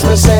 Christmas